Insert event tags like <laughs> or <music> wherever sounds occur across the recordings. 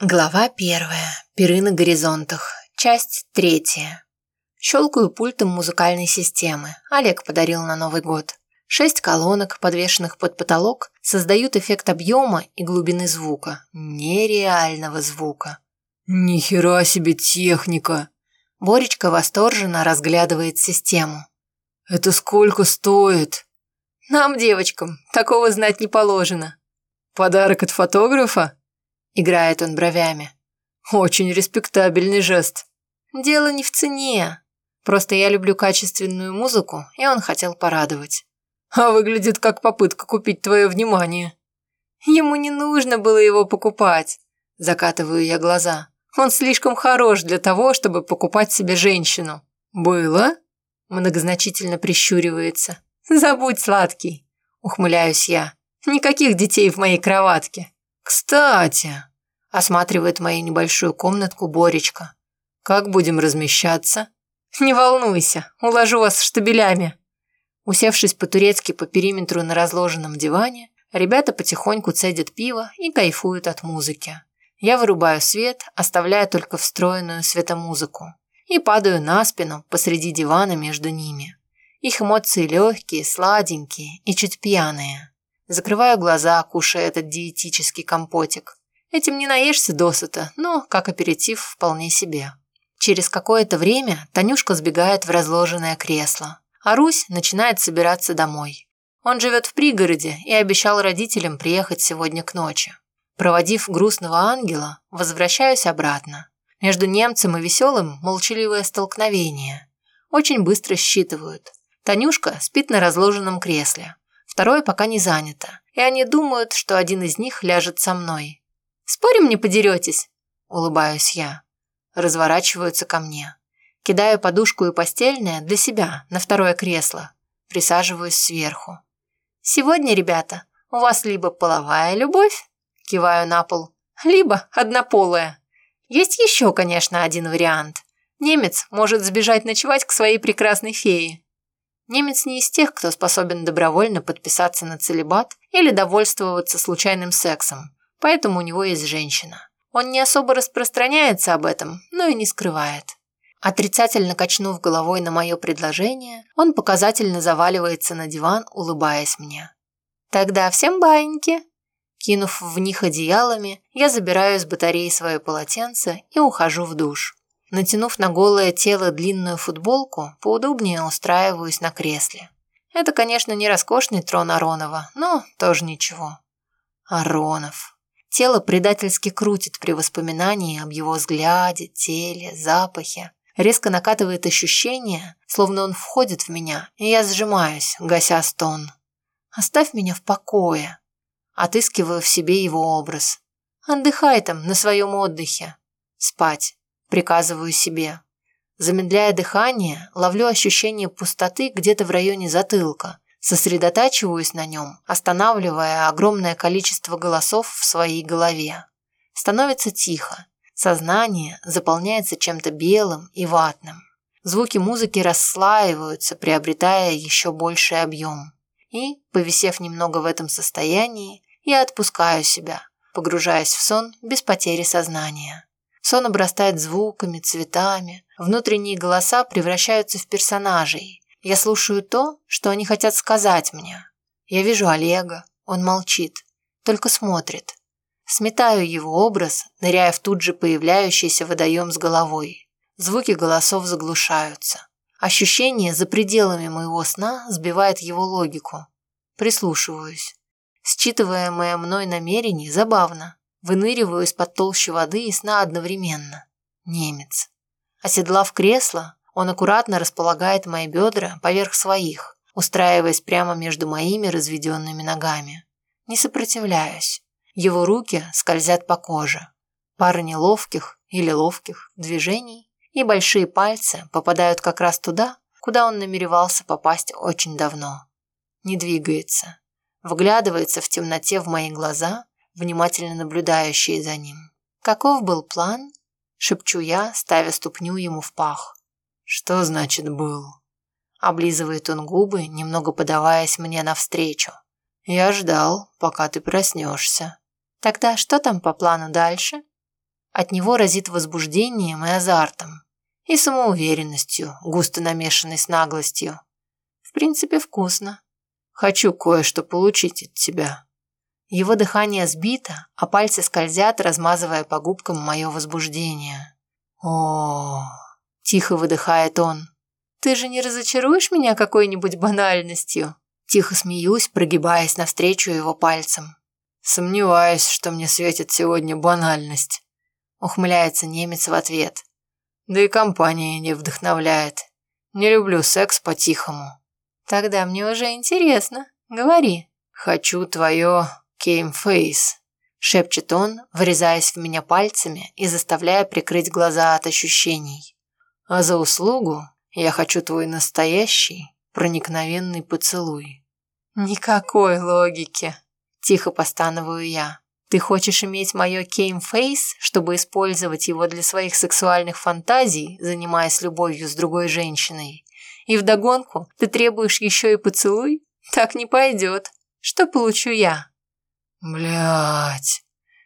Глава первая. Пиры на горизонтах. Часть третья. Щелкаю пультом музыкальной системы. Олег подарил на Новый год. Шесть колонок, подвешенных под потолок, создают эффект объема и глубины звука. Нереального звука. «Нихера себе техника!» Боречка восторженно разглядывает систему. «Это сколько стоит?» «Нам, девочкам, такого знать не положено». «Подарок от фотографа?» Играет он бровями. Очень респектабельный жест. Дело не в цене. Просто я люблю качественную музыку, и он хотел порадовать. А выглядит как попытка купить твое внимание. Ему не нужно было его покупать. Закатываю я глаза. Он слишком хорош для того, чтобы покупать себе женщину. Было? Многозначительно прищуривается. Забудь, сладкий. Ухмыляюсь я. Никаких детей в моей кроватке. Кстати, Осматривает мою небольшую комнатку Боречка. Как будем размещаться? Не волнуйся, уложу вас штабелями. Усевшись по-турецки по периметру на разложенном диване, ребята потихоньку цедят пиво и кайфуют от музыки. Я вырубаю свет, оставляя только встроенную светомузыку. И падаю на спину посреди дивана между ними. Их эмоции легкие, сладенькие и чуть пьяные. Закрываю глаза, кушая этот диетический компотик. Этим не наешься досыта, но как аперитив вполне себе. Через какое-то время Танюшка сбегает в разложенное кресло, а Русь начинает собираться домой. Он живет в пригороде и обещал родителям приехать сегодня к ночи. Проводив грустного ангела, возвращаюсь обратно. Между немцем и веселым молчаливое столкновение. Очень быстро считывают. Танюшка спит на разложенном кресле. Второе пока не занято, и они думают, что один из них ляжет со мной. Спорим, не подеретесь?» Улыбаюсь я. Разворачиваются ко мне. Кидаю подушку и постельное для себя на второе кресло. Присаживаюсь сверху. «Сегодня, ребята, у вас либо половая любовь?» Киваю на пол. «Либо однополая. Есть еще, конечно, один вариант. Немец может сбежать ночевать к своей прекрасной фее. Немец не из тех, кто способен добровольно подписаться на целебат или довольствоваться случайным сексом поэтому у него есть женщина. Он не особо распространяется об этом, но и не скрывает. Отрицательно качнув головой на мое предложение, он показательно заваливается на диван, улыбаясь мне. «Тогда всем баиньки!» Кинув в них одеялами, я забираю из батареи свое полотенце и ухожу в душ. Натянув на голое тело длинную футболку, поудобнее устраиваюсь на кресле. Это, конечно, не роскошный трон Аронова, но тоже ничего. Аронов. Тело предательски крутит при воспоминании об его взгляде, теле, запахе. Резко накатывает ощущение, словно он входит в меня, и я сжимаюсь, гася стон. «Оставь меня в покое». Отыскиваю в себе его образ. «Отдыхай там, на своем отдыхе». «Спать», приказываю себе. Замедляя дыхание, ловлю ощущение пустоты где-то в районе затылка Сосредотачиваюсь на нем, останавливая огромное количество голосов в своей голове. Становится тихо. Сознание заполняется чем-то белым и ватным. Звуки музыки расслаиваются, приобретая еще больший объем. И, повисев немного в этом состоянии, я отпускаю себя, погружаясь в сон без потери сознания. Сон обрастает звуками, цветами, внутренние голоса превращаются в персонажей, я слушаю то, что они хотят сказать мне. Я вижу Олега, он молчит, только смотрит. Сметаю его образ, ныряя в тут же появляющийся водоем с головой. Звуки голосов заглушаются. Ощущение за пределами моего сна сбивает его логику. Прислушиваюсь. Считываемое мной намерение забавно. Выныриваю из-под толщи воды и сна одновременно. Немец. Оседлав кресло, он аккуратно располагает мои бедра поверх своих, устраиваясь прямо между моими разведенными ногами. Не сопротивляюсь. Его руки скользят по коже. Пара неловких или ловких движений, и большие пальцы попадают как раз туда, куда он намеревался попасть очень давно. Не двигается. Вглядывается в темноте в мои глаза, внимательно наблюдающие за ним. «Каков был план?» – шепчу я, ставя ступню ему в пах. «Что значит «был»?» Облизывает он губы, немного подаваясь мне навстречу. «Я ждал, пока ты проснешься». «Тогда что там по плану дальше?» От него разит возбуждением и азартом. И самоуверенностью, густо намешанной с наглостью. В принципе, вкусно. Хочу кое-что получить от тебя. Его дыхание сбито, а пальцы скользят, размазывая по губкам мое возбуждение. О, тихо выдыхает он. Ты же не разочаруешь меня какой-нибудь банальностью? Тихо смеюсь, прогибаясь навстречу его пальцем. Сомневаюсь, что мне светит сегодня банальность. Ухмыляется немец в ответ. Да и компания не вдохновляет. Не люблю секс по-тихому. Тогда мне уже интересно. Говори. Хочу твое кеймфейс. Шепчет он, врезаясь в меня пальцами и заставляя прикрыть глаза от ощущений. А за услугу я хочу твой настоящий, проникновенный поцелуй. Никакой логики. Тихо постановую я. Ты хочешь иметь мое кеймфейс, чтобы использовать его для своих сексуальных фантазий, занимаясь любовью с другой женщиной? И вдогонку ты требуешь еще и поцелуй? Так не пойдет. Что получу я? Блять,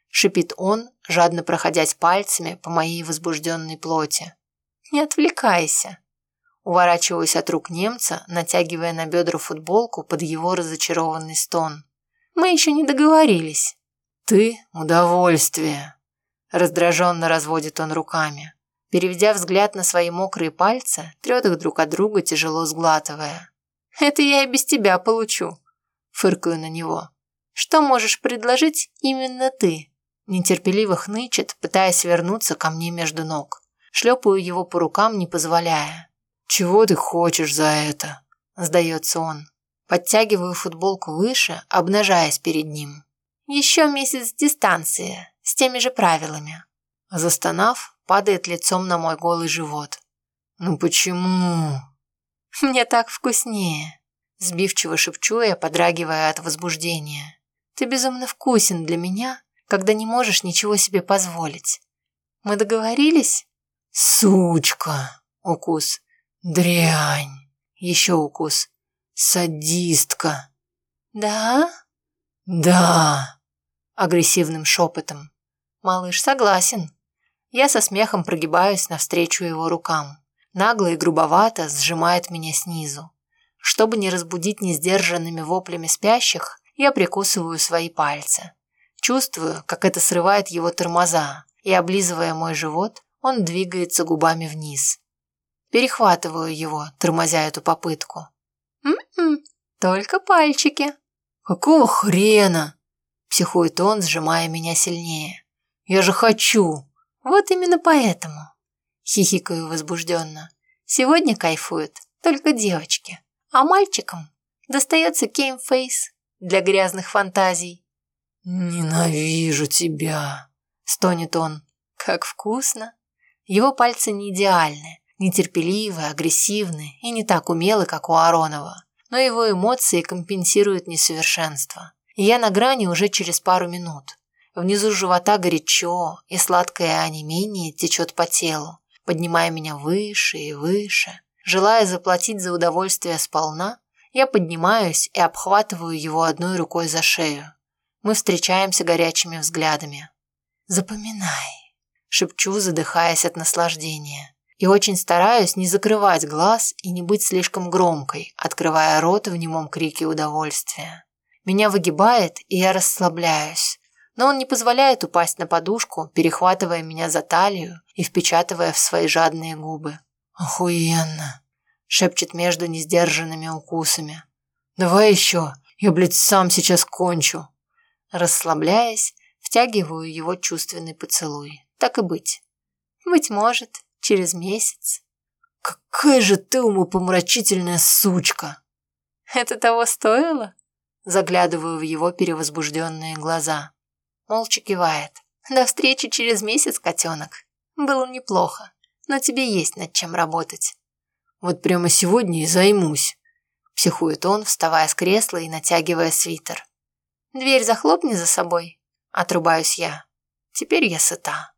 шипит он, жадно проходясь пальцами по моей возбужденной плоти. Не отвлекайся. Уворачиваюсь от рук немца, натягивая на бедра футболку под его разочарованный стон. Мы еще не договорились. Ты – удовольствие. Раздраженно разводит он руками. Переведя взгляд на свои мокрые пальцы, трет их друг от друга, тяжело сглатывая. «Это я и без тебя получу», – фыркаю на него. «Что можешь предложить именно ты?» Нетерпеливо хнычет, пытаясь вернуться ко мне между ног. Шлепаю его по рукам, не позволяя. «Чего ты хочешь за это?» – сдается он. Подтягиваю футболку выше, обнажаясь перед ним. Еще месяц дистанции, с теми же правилами. Застонав, падает лицом на мой голый живот. «Ну почему?» <laughs> «Мне так вкуснее», – сбивчиво шепчу я, подрагивая от возбуждения. «Ты безумно вкусен для меня, когда не можешь ничего себе позволить. Мы договорились?» «Сучка!» – укус. «Дрянь!» – еще укус. «Садистка!» «Да?» «Да!» – агрессивным шепотом. Малыш согласен. Я со смехом прогибаюсь навстречу его рукам. Нагло и грубовато сжимает меня снизу. Чтобы не разбудить несдержанными воплями спящих, я прикусываю свои пальцы. Чувствую, как это срывает его тормоза, и, облизывая мой живот, он двигается губами вниз. Перехватываю его, тормозя эту попытку. «М-м, только пальчики», «Какого хрена?» – психует он, сжимая меня сильнее. «Я же хочу!» «Вот именно поэтому!» – хихикаю возбужденно. «Сегодня кайфуют только девочки, а мальчикам достается кеймфейс для грязных фантазий». «Ненавижу тебя!» – стонет он. «Как вкусно!» Его пальцы не идеальны, нетерпеливы, агрессивны и не так умелы, как у Аронова но его эмоции компенсируют несовершенство. И я на грани уже через пару минут. Внизу живота горячо, и сладкое онемение течет по телу, поднимая меня выше и выше. Желая заплатить за удовольствие сполна, я поднимаюсь и обхватываю его одной рукой за шею. Мы встречаемся горячими взглядами. «Запоминай», – шепчу, задыхаясь от наслаждения и очень стараюсь не закрывать глаз и не быть слишком громкой, открывая рот в немом крике удовольствия. Меня выгибает, и я расслабляюсь, но он не позволяет упасть на подушку, перехватывая меня за талию и впечатывая в свои жадные губы. «Охуенно!» – шепчет между несдержанными укусами. «Давай еще, я, блядь, сам сейчас кончу!» Расслабляясь, втягиваю его чувственный поцелуй. Так и быть. Быть может, через месяц. «Какая же ты умопомрачительная сучка!» «Это того стоило?» Заглядываю в его перевозбужденные глаза. Молча кивает. «До встречи через месяц, котенок. Было неплохо, но тебе есть над чем работать». «Вот прямо сегодня и займусь», – психует он, вставая с кресла и натягивая свитер. «Дверь захлопни за собой», – отрубаюсь я. «Теперь я сыта».